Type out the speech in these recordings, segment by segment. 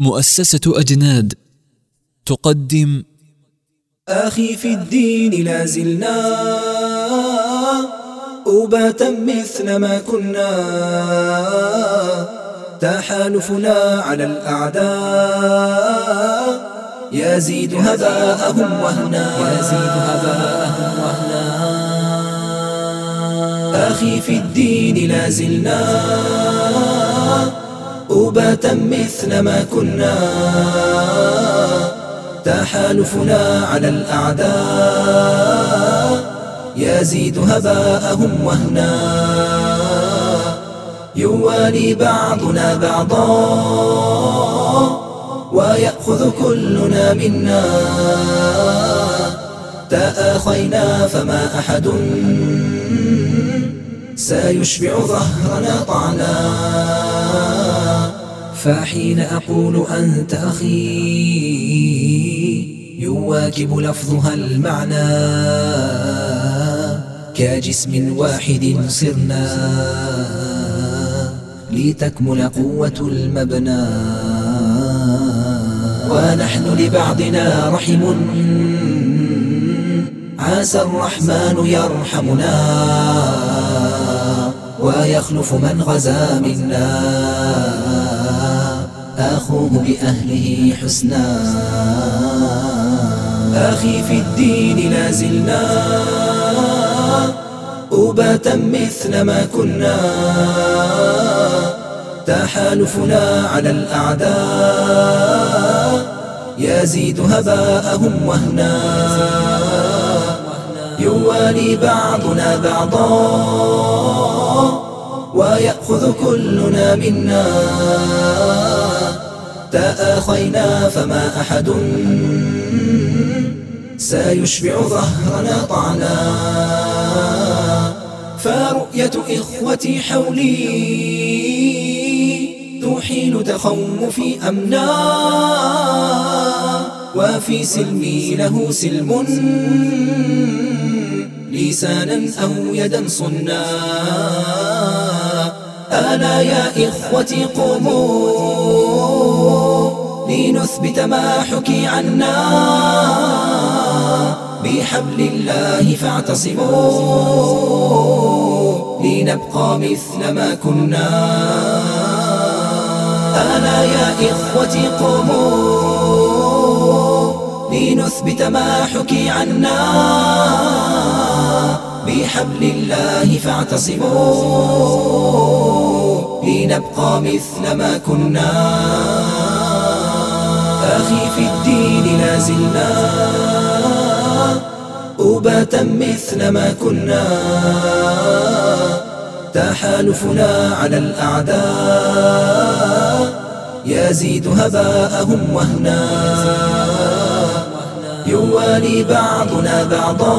مؤسسة أجناد. تقدم. أخي في الدين لازلنا أباتا مثل ما كنا. تحالفنا على الأعداء. يزيد هباءهم وهنا. يزيد هباءهم وهنا. أخي في الدين لازلنا أباتا مثل ما كنا. تحالفنا على الأعداء. يزيد هباءهم وهنا. يوالي بعضنا بعضا. ويأخذ كلنا منا. تآخينا فما أحد. سيشبع ظهرنا طعنا. فحين أقول أنت أخي يواكب لفظها المعنى. كجسم واحد صرنا لتكمل قوة المبنى. ونحن لبعضنا رحم. عسى الرحمن يرحمنا. ويخلف من غزا منا. أخوه بأهله حسنا. أخي في الدين لازلنا أباتا مثل ما كنا. تحالفنا على الأعداء. يزيد هباءهم وهنا. يوالي بعضنا بعضا. ويأخذ كلنا منا. تآخينا فما أحد سيشبع ظهرنا طعنا. فرؤية إخوتي حولي تحيل تخوفي أمنا. وفي سلمي له سلم لسانا أو يدا صنا. ألا يا إخوتي قوموا. لنثبت ما حكي عنا بحبل الله فاعتصموا لنبقى مثل ما كنا. ألا يا إخوتي قوموا لنثبت ما حكي عنا بحبل الله فاعتصموا لنبقى مثل ما كنا. أخي في الدين لازلنا أباتا مثل ما كنا تحالفنا على الأعداء. يزيد هباءهم وهنا. يوالي بعضنا بعضا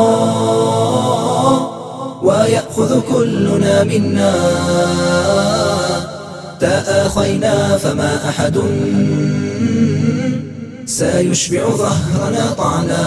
ويأخذ كلنا منا. تآخينا فما أحد سيشبع ظهرنا طعنا.